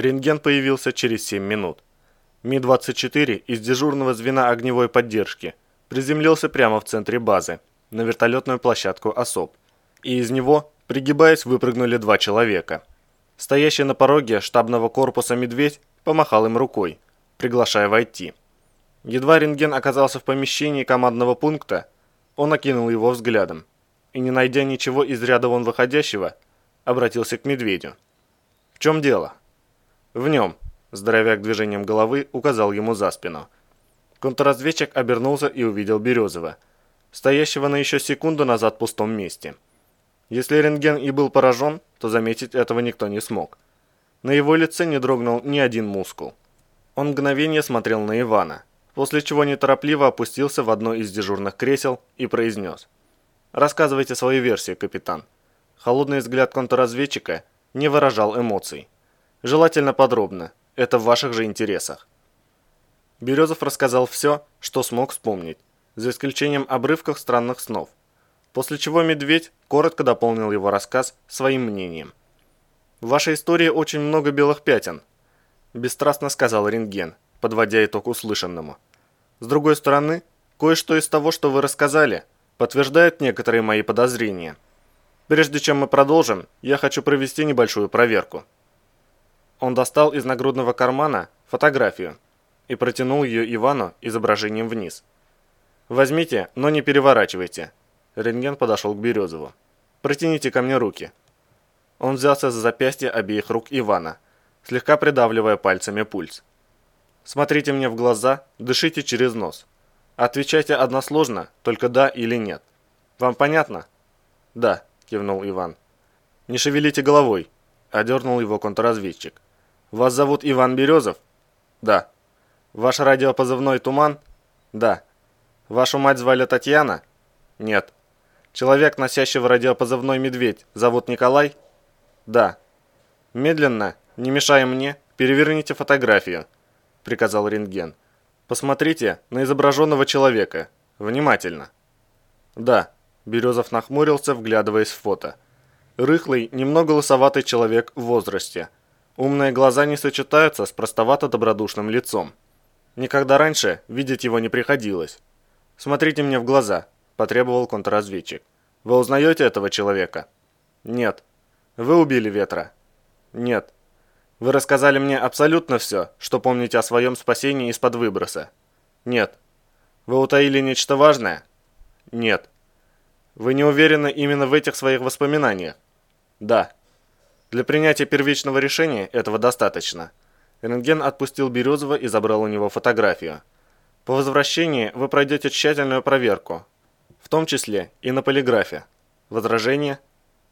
Рентген появился через 7 минут. Ми-24 из дежурного звена огневой поддержки приземлился прямо в центре базы, на вертолетную площадку «Особ», и из него, пригибаясь, выпрыгнули два человека. Стоящий на пороге штабного корпуса медведь помахал им рукой, приглашая войти. Едва рентген оказался в помещении командного пункта, он окинул его взглядом и, не найдя ничего из ряда вон выходящего, обратился к медведю. «В чем дело?» «В нем», – здоровяк движением головы указал ему за спину. Контрразведчик обернулся и увидел Березова, стоящего на еще секунду назад пустом месте. Если рентген и был поражен, то заметить этого никто не смог. На его лице не дрогнул ни один мускул. Он мгновение смотрел на Ивана, после чего неторопливо опустился в одно из дежурных кресел и произнес. «Рассказывайте свою версию, капитан». Холодный взгляд контрразведчика не выражал эмоций. Желательно подробно, это в ваших же интересах. Березов рассказал все, что смог вспомнить, за исключением обрывков странных снов. После чего Медведь коротко дополнил его рассказ своим мнением. «В вашей истории очень много белых пятен», – бесстрастно сказал рентген, подводя итог услышанному. «С другой стороны, кое-что из того, что вы рассказали, подтверждает некоторые мои подозрения. Прежде чем мы продолжим, я хочу провести небольшую проверку». Он достал из нагрудного кармана фотографию и протянул ее Ивану изображением вниз. «Возьмите, но не переворачивайте». Рентген подошел к Березову. «Протяните ко мне руки». Он взялся за запястье обеих рук Ивана, слегка придавливая пальцами пульс. «Смотрите мне в глаза, дышите через нос. Отвечайте односложно, только да или нет. Вам понятно?» «Да», – кивнул Иван. «Не шевелите головой», – одернул его контрразведчик. Вас зовут Иван Березов? Да. Ваш радиопозывной Туман? Да. Вашу мать звали Татьяна? Нет. Человек, носящего радиопозывной Медведь, зовут Николай? Да. Медленно, не мешая мне, переверните фотографию, приказал рентген. Посмотрите на изображенного человека. Внимательно. Да. Березов нахмурился, вглядываясь в фото. Рыхлый, немного лысоватый человек в возрасте – Умные глаза не сочетаются с простовато-добродушным лицом. Никогда раньше видеть его не приходилось. «Смотрите мне в глаза», – потребовал контрразведчик. «Вы узнаете этого человека?» «Нет». «Вы убили Ветра?» «Нет». «Вы рассказали мне абсолютно все, что помните о своем спасении из-под выброса?» «Нет». «Вы утаили нечто важное?» «Нет». «Вы не уверены именно в этих своих воспоминаниях?» «Да». Для принятия первичного решения этого достаточно. Рентген отпустил Березова и забрал у него фотографию. По возвращении вы пройдете тщательную проверку, в том числе и на полиграфе. Возражения?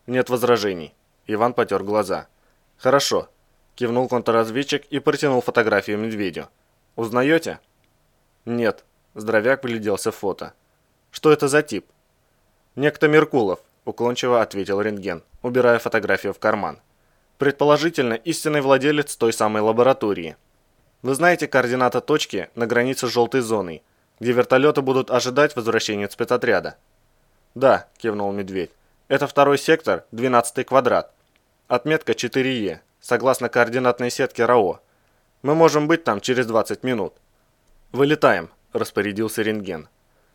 Нет возражений. Иван потер глаза. Хорошо. Кивнул контрразведчик и протянул фотографию медведю. Узнаете? Нет. Здоровяк гляделся в фото. Что это за тип? Некто Меркулов, уклончиво ответил рентген, убирая фотографию в карман. Предположительно, истинный владелец той самой лаборатории. Вы знаете координаты точки на границе с желтой зоной, где вертолеты будут ожидать возвращения спецотряда? Да, кивнул Медведь. Это второй сектор, 12 квадрат. Отметка 4Е, согласно координатной сетке РАО. Мы можем быть там через 20 минут. Вылетаем, распорядился рентген.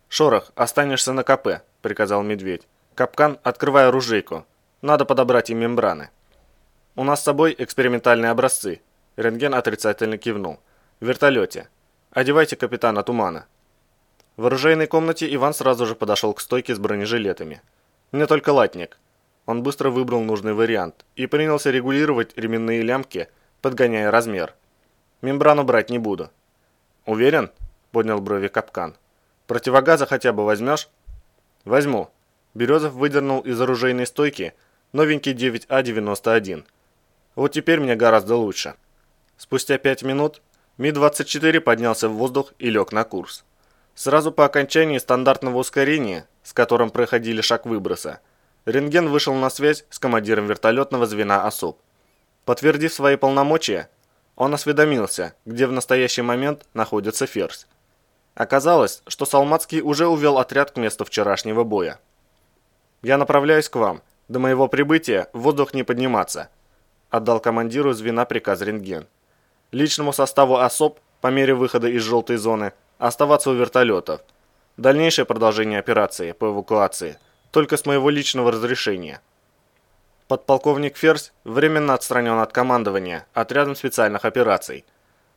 Шорох, останешься на КП, приказал Медведь. Капкан, открывай оружейку. Надо подобрать им мембраны. «У нас с собой экспериментальные образцы». Рентген отрицательно кивнул. «В вертолете. Одевайте капитана Тумана». В оружейной комнате Иван сразу же подошел к стойке с бронежилетами. «Мне только латник». Он быстро выбрал нужный вариант и принялся регулировать ременные лямки, подгоняя размер. «Мембрану брать не буду». «Уверен?» – поднял брови капкан. «Противогаза хотя бы возьмешь?» «Возьму». Березов выдернул из оружейной стойки новенький 9А91. Вот теперь мне гораздо лучше. Спустя пять минут Ми-24 поднялся в воздух и лег на курс. Сразу по окончании стандартного ускорения, с которым проходили шаг выброса, рентген вышел на связь с командиром вертолетного звена «Особ». Подтвердив свои полномочия, он осведомился, где в настоящий момент находится Ферзь. Оказалось, что Салмацкий уже увел отряд к месту вчерашнего боя. «Я направляюсь к вам. До моего прибытия в воздух не подниматься», отдал командиру звена приказ рентген. Личному составу особ по мере выхода из желтой зоны оставаться у вертолетов. Дальнейшее продолжение операции по эвакуации только с моего личного разрешения. Подполковник Ферзь временно отстранен от командования отрядом специальных операций.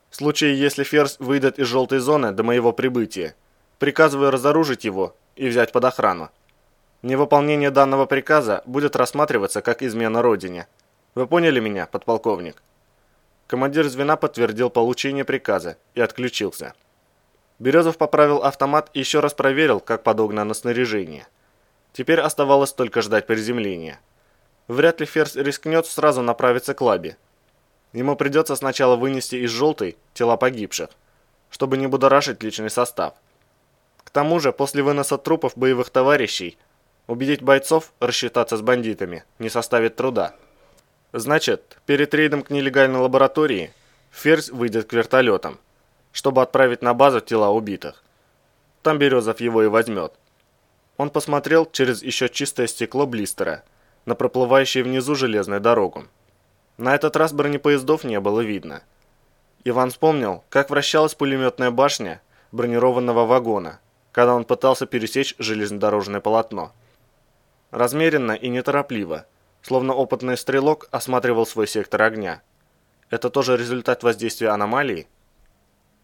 В случае, если Ферзь выйдет из желтой зоны до моего прибытия, приказываю разоружить его и взять под охрану. Невыполнение данного приказа будет рассматриваться как измена Родине. Вы поняли меня, подполковник? Командир звена подтвердил получение приказа и отключился. Березов поправил автомат и еще раз проверил, как подогнано снаряжение. Теперь оставалось только ждать приземления. Вряд ли Ферзь рискнет сразу направиться к лабе. Ему придется сначала вынести из желтой тела погибших, чтобы не будоражить личный состав. К тому же, после выноса трупов боевых товарищей, убедить бойцов рассчитаться с бандитами не составит труда. Значит, перед рейдом к нелегальной лаборатории Ферзь выйдет к вертолетам, чтобы отправить на базу тела убитых. Там Березов его и возьмет. Он посмотрел через еще чистое стекло блистера на проплывающую внизу железную дорогу. На этот раз бронепоездов не было видно. Иван вспомнил, как вращалась пулеметная башня бронированного вагона, когда он пытался пересечь железнодорожное полотно. Размеренно и неторопливо – словно опытный стрелок осматривал свой сектор огня. Это тоже результат воздействия аномалии?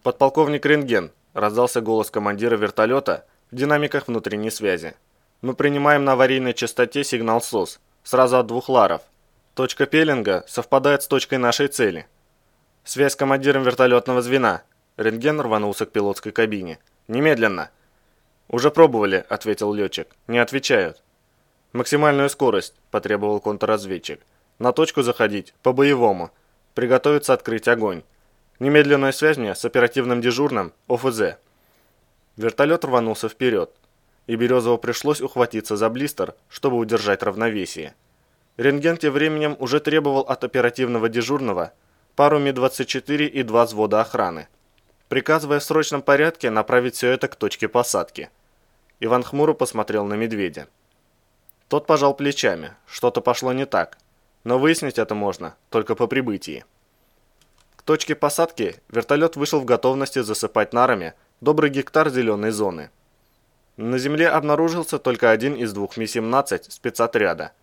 Подполковник Рентген, раздался голос командира вертолета в динамиках внутренней связи. Мы принимаем на аварийной частоте сигнал СОС, сразу от двух ларов. Точка пеленга совпадает с точкой нашей цели. Связь с командиром вертолетного звена. Рентген рванулся к пилотской кабине. Немедленно. Уже пробовали, ответил летчик. Не отвечают. «Максимальную скорость», – потребовал контрразведчик. «На точку заходить, по-боевому. Приготовиться открыть огонь. Немедленная связь мне с оперативным дежурным ОФЗ». Вертолет рванулся вперед, и Березову пришлось ухватиться за блистер, чтобы удержать равновесие. Рентген тем временем уже требовал от оперативного дежурного пару Ми-24 и два взвода охраны, приказывая в срочном порядке направить все это к точке посадки. Иван хмуро посмотрел на медведя. Тот пожал плечами. Что-то пошло не так. Но выяснить это можно только по прибытии. К точке посадки вертолет вышел в готовности засыпать нарами добрый гектар зеленой зоны. На земле обнаружился только один из двух Ми-17 спецотряда,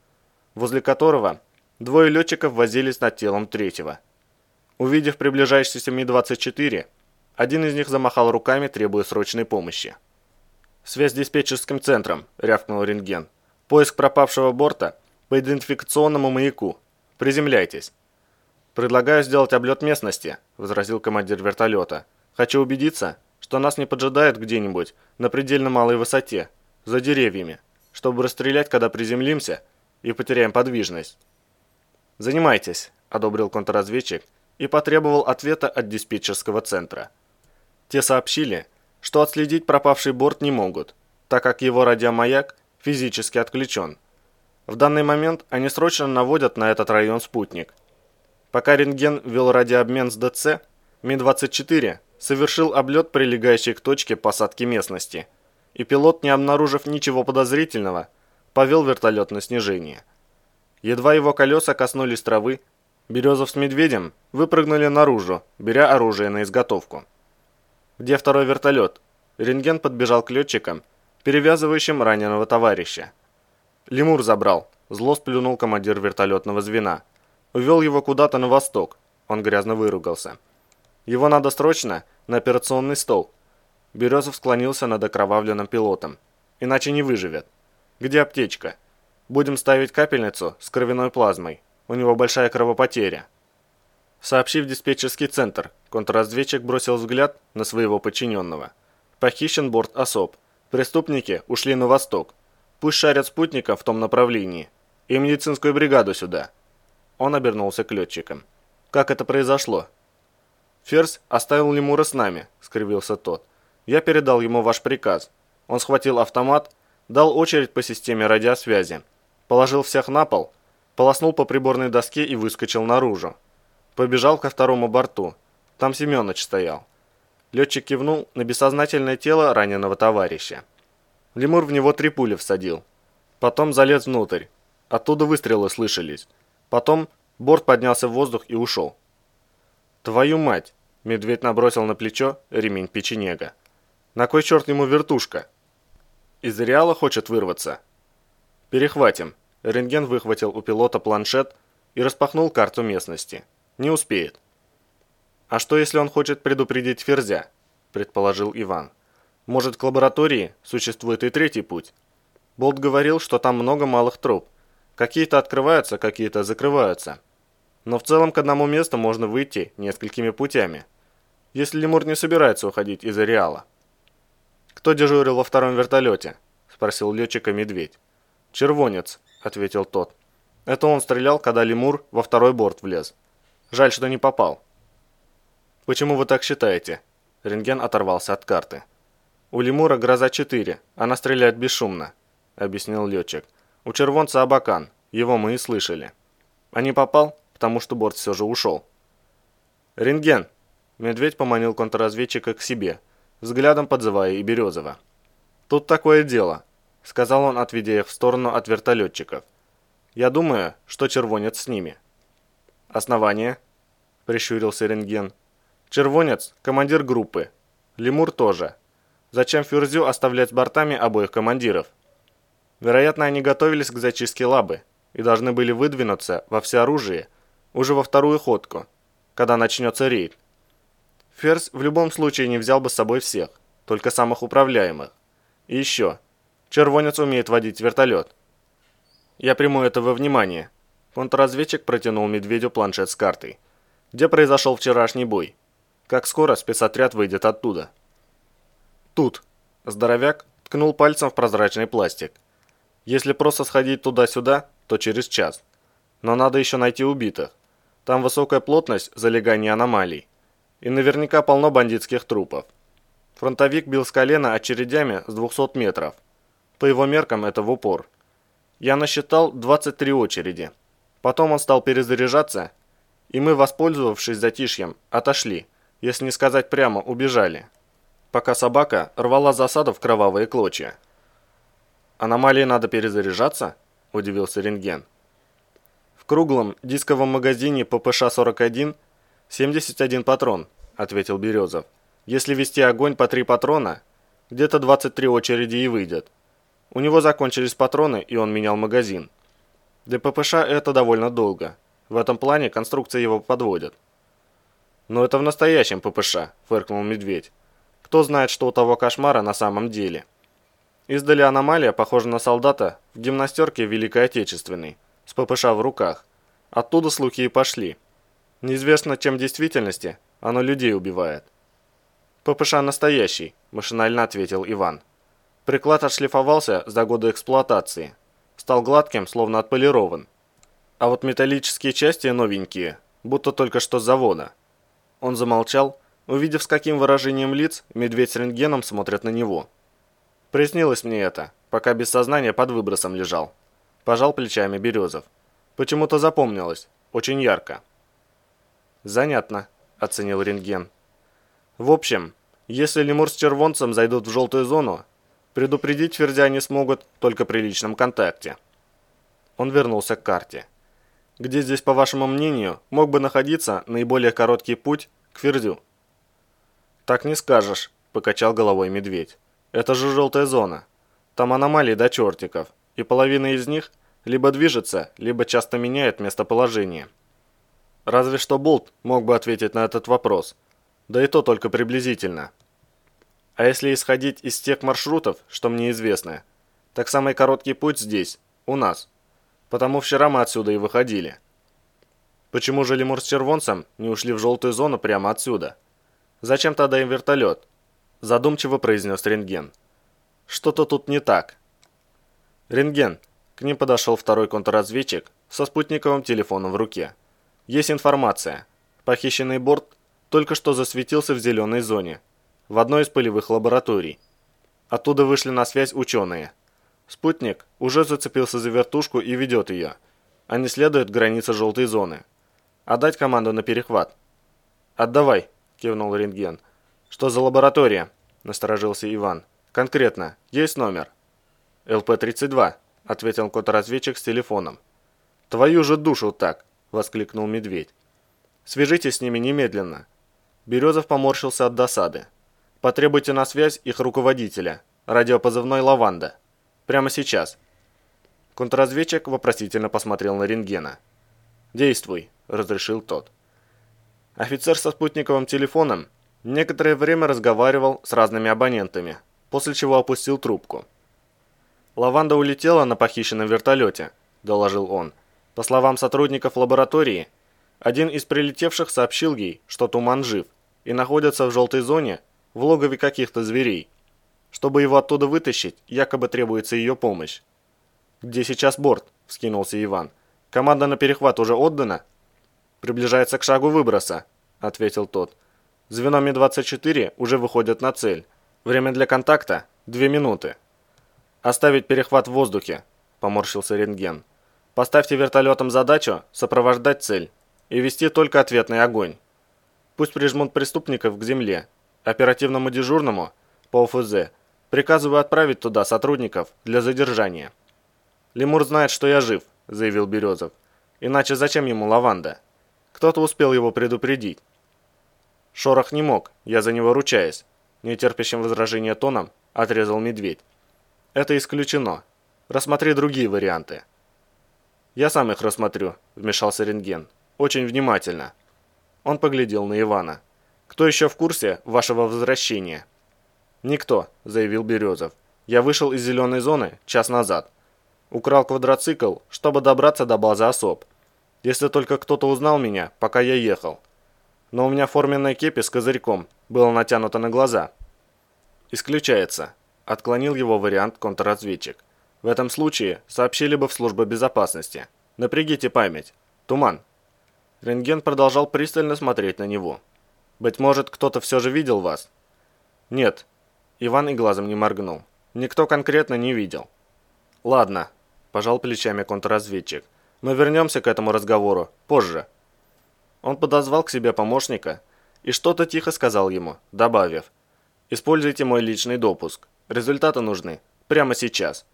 возле которого двое летчиков возились над телом третьего. Увидев приближающийся Ми-24, один из них замахал руками, требуя срочной помощи. «Связь с диспетчерским центром», — рявкнул рентген. Поиск пропавшего борта по идентификационному маяку. Приземляйтесь. Предлагаю сделать облет местности, возразил командир вертолета. Хочу убедиться, что нас не поджидают где-нибудь на предельно малой высоте, за деревьями, чтобы расстрелять, когда приземлимся и потеряем подвижность. Занимайтесь, одобрил контрразведчик и потребовал ответа от диспетчерского центра. Те сообщили, что отследить пропавший борт не могут, так как его радиомаяк физически отключен. В данный момент они срочно наводят на этот район спутник. Пока рентген вел радиообмен с ДЦ, Ми-24 совершил облет прилегающей к точке посадки местности, и пилот, не обнаружив ничего подозрительного, повел вертолет на снижение. Едва его колеса коснулись травы, Березов с Медведем выпрыгнули наружу, беря оружие на изготовку. «Где второй вертолет?» Рентген подбежал к летчикам перевязывающим раненого товарища. Лемур забрал. Зло сплюнул командир вертолетного звена. Увел его куда-то на восток. Он грязно выругался. Его надо срочно на операционный стол. Березов склонился над окровавленным пилотом. Иначе не выживет. Где аптечка? Будем ставить капельницу с кровяной плазмой. У него большая кровопотеря. Сообщив диспетчерский центр, контрразведчик бросил взгляд на своего подчиненного. Похищен борт особ. Преступники ушли на восток. Пусть шарят спутников в том направлении. И медицинскую бригаду сюда. Он обернулся к летчикам. Как это произошло? Ферзь оставил лемура с нами, скривился тот. Я передал ему ваш приказ. Он схватил автомат, дал очередь по системе радиосвязи, положил всех на пол, полоснул по приборной доске и выскочил наружу. Побежал ко второму борту. Там Семёныч стоял. Летчик кивнул на бессознательное тело раненого товарища. Лемур в него три пули всадил. Потом залез внутрь. Оттуда выстрелы слышались. Потом Борт поднялся в воздух и ушел. «Твою мать!» – медведь набросил на плечо ремень печенега. «На кой черт ему вертушка?» «Из реала хочет вырваться?» «Перехватим». Рентген выхватил у пилота планшет и распахнул карту местности. «Не успеет». «А что, если он хочет предупредить Ферзя?» – предположил Иван. «Может, к лаборатории существует и третий путь?» Болт говорил, что там много малых труб. Какие-то открываются, какие-то закрываются. Но в целом к одному месту можно выйти несколькими путями. Если лемур не собирается уходить из ареала. «Кто дежурил во втором вертолете?» – спросил летчика Медведь. «Червонец», – ответил тот. «Это он стрелял, когда лемур во второй борт влез. Жаль, что не попал». «Почему вы так считаете?» Рентген оторвался от карты. «У лемура гроза-4, она стреляет бесшумно», — объяснил летчик. «У червонца Абакан, его мы и слышали. А не попал, потому что борт все же ушел». «Рентген!» Медведь поманил контрразведчика к себе, взглядом подзывая и Березова. «Тут такое дело», — сказал он, отведя их в сторону от вертолетчиков. «Я думаю, что червонец с ними». «Основание?» — прищурился рентген. Червонец – командир группы. Лемур тоже. Зачем Фюрзю оставлять бортами обоих командиров? Вероятно, они готовились к зачистке лабы и должны были выдвинуться во всеоружие уже во вторую ходку, когда начнется рейд. Ферзь в любом случае не взял бы с собой всех, только самых управляемых. И еще. Червонец умеет водить вертолет. Я приму это во внимание. Контрразведчик протянул Медведю планшет с картой. Где произошел вчерашний бой? Как скоро спецотряд выйдет оттуда? Тут. Здоровяк ткнул пальцем в прозрачный пластик. Если просто сходить туда-сюда, то через час. Но надо еще найти убитых. Там высокая плотность залегания аномалий. И наверняка полно бандитских трупов. Фронтовик бил с колена очередями с 200 метров. По его меркам это в упор. Я насчитал 23 очереди. Потом он стал перезаряжаться, и мы, воспользовавшись затишьем, отошли – если не сказать прямо, убежали, пока собака рвала засаду в кровавые клочья. «Аномалии надо перезаряжаться?» – удивился рентген. «В круглом дисковом магазине ППШ-41 71 патрон», – ответил Березов. «Если вести огонь по 3 патрона, где-то 23 очереди и выйдет. У него закончились патроны, и он менял магазин. Для ППШ это довольно долго. В этом плане конструкция его подводит. «Но это в настоящем ППШ», – фыркнул медведь. «Кто знает, что у того кошмара на самом деле?» Издали аномалия похожа на солдата в гимнастерке Великой Отечественной, с ППШ в руках. Оттуда слухи и пошли. Неизвестно, чем в действительности оно людей убивает. «ППШ настоящий», – машинально ответил Иван. Приклад отшлифовался за годы эксплуатации. Стал гладким, словно отполирован. А вот металлические части новенькие, будто только что с завода. Он замолчал, увидев, с каким выражением лиц медведь с рентгеном смотрят на него. Приснилось мне это, пока без сознания под выбросом лежал. Пожал плечами Березов. Почему-то запомнилось, очень ярко. Занятно, оценил рентген. В общем, если лемур с червонцем зайдут в желтую зону, предупредить Ферзя не смогут только при личном контакте. Он вернулся к карте. Где здесь, по вашему мнению, мог бы находиться наиболее короткий путь к Фердю? Так не скажешь, покачал головой медведь. Это же желтая зона. Там аномалии до чертиков, и половина из них либо движется, либо часто меняет местоположение. Разве что Болт мог бы ответить на этот вопрос, да и то только приблизительно. А если исходить из тех маршрутов, что мне известны, так самый короткий путь здесь, у нас – Потому вчера мы отсюда и выходили. Почему же Лемур с Червонцем не ушли в желтую зону прямо отсюда? Зачем тогда им вертолет? Задумчиво произнес рентген. Что-то тут не так. Рентген. К ним подошел второй контрразведчик со спутниковым телефоном в руке. Есть информация. Похищенный борт только что засветился в зеленой зоне, в одной из полевых лабораторий. Оттуда вышли на связь ученые – Спутник уже зацепился за вертушку и ведет ее. Они следуют границе желтой зоны. Отдать команду на перехват. «Отдавай», – кивнул рентген. «Что за лаборатория?» – насторожился Иван. «Конкретно. Есть номер?» «ЛП-32», – ответил контрразведчик с телефоном. «Твою же душу так!» –– воскликнул медведь. «Свяжитесь с ними немедленно». Березов поморщился от досады. «Потребуйте на связь их руководителя, радиопозывной «Лаванда». Прямо сейчас». Контрразведчик вопросительно посмотрел на рентгена. «Действуй», – разрешил тот. Офицер со спутниковым телефоном некоторое время разговаривал с разными абонентами, после чего опустил трубку. «Лаванда улетела на похищенном вертолете», – доложил он. По словам сотрудников лаборатории, один из прилетевших сообщил ей, что Туман жив и находится в желтой зоне в логове каких-то зверей. Чтобы его оттуда вытащить, якобы требуется ее помощь. «Где сейчас борт?» – вскинулся Иван. «Команда на перехват уже отдана?» «Приближается к шагу выброса», – ответил тот. «Звено Ми-24 уже выходит на цель. Время для контакта – две минуты». «Оставить перехват в воздухе», – поморщился рентген. «Поставьте вертолетом задачу сопровождать цель и вести только ответный огонь. Пусть прижмут преступников к земле. Оперативному дежурному по ОФЗ приказываю отправить туда сотрудников для задержания». «Лемур знает, что я жив», – заявил Березов. «Иначе зачем ему лаванда? Кто-то успел его предупредить». Шорох не мог, я за него ручаюсь. Нетерпящим возражения тоном отрезал медведь. Это исключено. Рассмотри другие варианты. Я сам их рассмотрю, вмешался рентген. Очень внимательно. Он поглядел на Ивана. Кто еще в курсе вашего возвращения? Никто, заявил Березов. Я вышел из зеленой зоны час назад. Украл квадроцикл, чтобы добраться до базы особ. Если только кто-то узнал меня, пока я ехал. Но у меня форменная кепи с козырьком была натянута на глаза. Исключается. Отклонил его вариант контрразведчик. В этом случае сообщили бы в службу безопасности. Напрягите память. Туман. Рентген продолжал пристально смотреть на него. Быть может, кто-то все же видел вас? Нет. Иван и глазом не моргнул. Никто конкретно не видел. Ладно, пожал плечами контрразведчик. Мы вернемся к этому разговору позже. Он подозвал к себе помощника и что-то тихо сказал ему, добавив, «Используйте мой личный допуск. Результаты нужны. Прямо сейчас».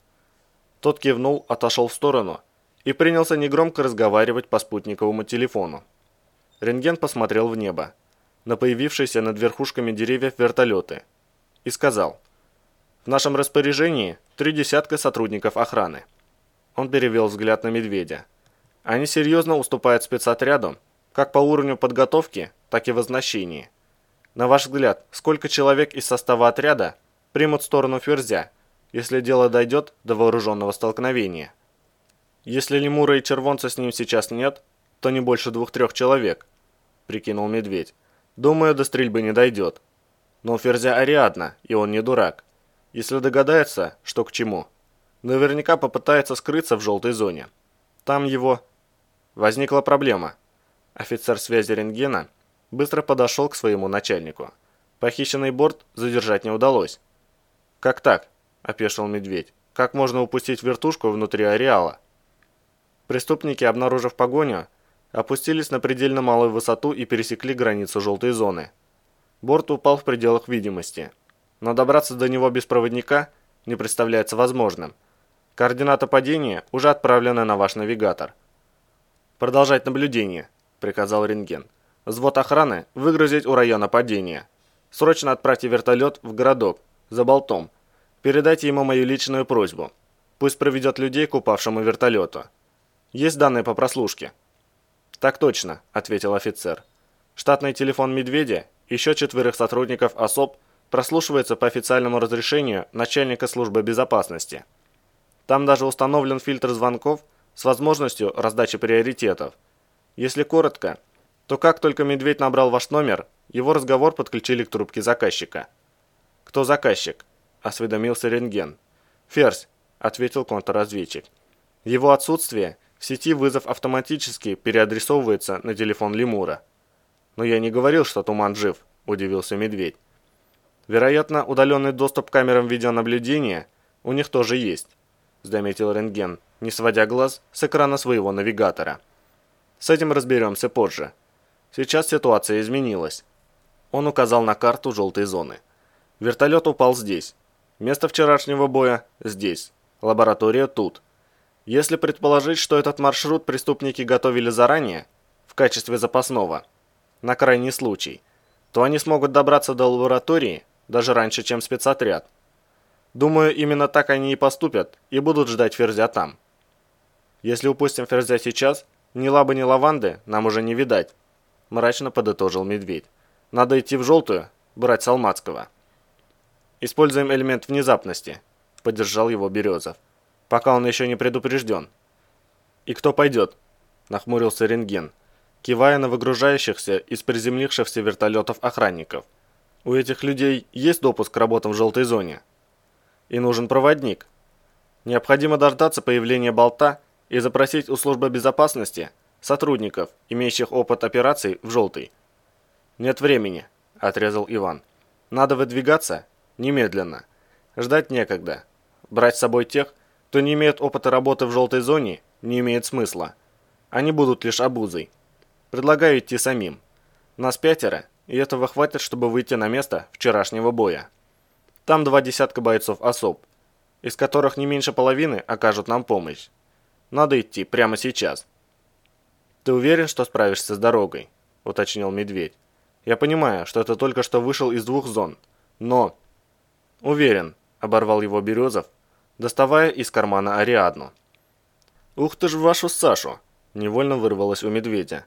Тот кивнул, отошел в сторону и принялся негромко разговаривать по спутниковому телефону. Рентген посмотрел в небо, на появившиеся над верхушками деревьев вертолеты, и сказал, «В нашем распоряжении три десятка сотрудников охраны». Он перевел взгляд на медведя. Они серьезно уступают спецотряду, как по уровню подготовки, так и в оснащении. На ваш взгляд, сколько человек из состава отряда примут сторону Ферзя, если дело дойдет до вооруженного столкновения? Если Лемура и Червонца с ним сейчас нет, то не больше двух-трех человек, прикинул Медведь. Думаю, до стрельбы не дойдет. Но Ферзя Ариадна, и он не дурак. Если догадается, что к чему, наверняка попытается скрыться в желтой зоне. Там его Возникла проблема. Офицер связи рентгена быстро подошел к своему начальнику. Похищенный борт задержать не удалось. «Как так?» – опешил медведь. «Как можно упустить вертушку внутри ареала?» Преступники, обнаружив погоню, опустились на предельно малую высоту и пересекли границу желтой зоны. Борт упал в пределах видимости. Но добраться до него без проводника не представляется возможным. Координаты падения уже отправлены на ваш навигатор – «Продолжать наблюдение», – приказал рентген. «Взвод охраны выгрузить у района падения. Срочно отправьте вертолет в городок, за болтом. Передайте ему мою личную просьбу. Пусть проведет людей к упавшему вертолету. Есть данные по прослушке?» «Так точно», – ответил офицер. «Штатный телефон «Медведя» еще четверых сотрудников особ прослушивается по официальному разрешению начальника службы безопасности. Там даже установлен фильтр звонков – с возможностью раздачи приоритетов. Если коротко, то как только медведь набрал ваш номер, его разговор подключили к трубке заказчика. «Кто заказчик?» – осведомился рентген. «Ферзь», – ответил контрразведчик. Его отсутствие в сети вызов автоматически переадресовывается на телефон Лемура. «Но я не говорил, что Туман жив», – удивился медведь. «Вероятно, удаленный доступ к камерам видеонаблюдения у них тоже есть», – заметил рентген не сводя глаз с экрана своего навигатора. С этим разберемся позже. Сейчас ситуация изменилась. Он указал на карту желтой зоны. Вертолет упал здесь. Место вчерашнего боя здесь. Лаборатория тут. Если предположить, что этот маршрут преступники готовили заранее, в качестве запасного, на крайний случай, то они смогут добраться до лаборатории даже раньше, чем спецотряд. Думаю, именно так они и поступят и будут ждать Ферзя там. Если упустим Ферзя сейчас, ни лабы, ни лаванды нам уже не видать, мрачно подытожил Медведь. Надо идти в желтую, брать Салмацкого. Используем элемент внезапности, поддержал его Березов, пока он еще не предупрежден. И кто пойдет? Нахмурился рентген, кивая на выгружающихся из приземлившихся вертолетов охранников. У этих людей есть допуск к работам в желтой зоне. И нужен проводник. Необходимо дождаться появления болта и запросить у службы безопасности сотрудников, имеющих опыт операций в желтой. «Нет времени», – отрезал Иван. «Надо выдвигаться немедленно. Ждать некогда. Брать с собой тех, кто не имеет опыта работы в желтой зоне, не имеет смысла. Они будут лишь обузой. Предлагаю идти самим. Нас пятеро, и этого хватит, чтобы выйти на место вчерашнего боя. Там два десятка бойцов особ, из которых не меньше половины окажут нам помощь. Надо идти прямо сейчас. «Ты уверен, что справишься с дорогой?» – уточнил Медведь. «Я понимаю, что ты только что вышел из двух зон, но...» «Уверен», – оборвал его Березов, доставая из кармана Ариадну. «Ух ты ж вашу Сашу!» – невольно вырвалось у Медведя.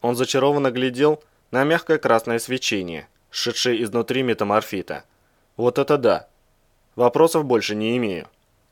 Он зачарованно глядел на мягкое красное свечение, шедшее изнутри метаморфита. «Вот это да! Вопросов больше не имею».